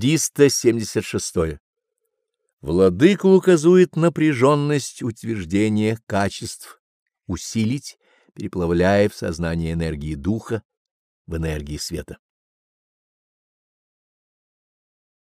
376. Владыка указывает напряженность утверждения качеств, усилить, переплавляя в сознание энергии духа в энергии света.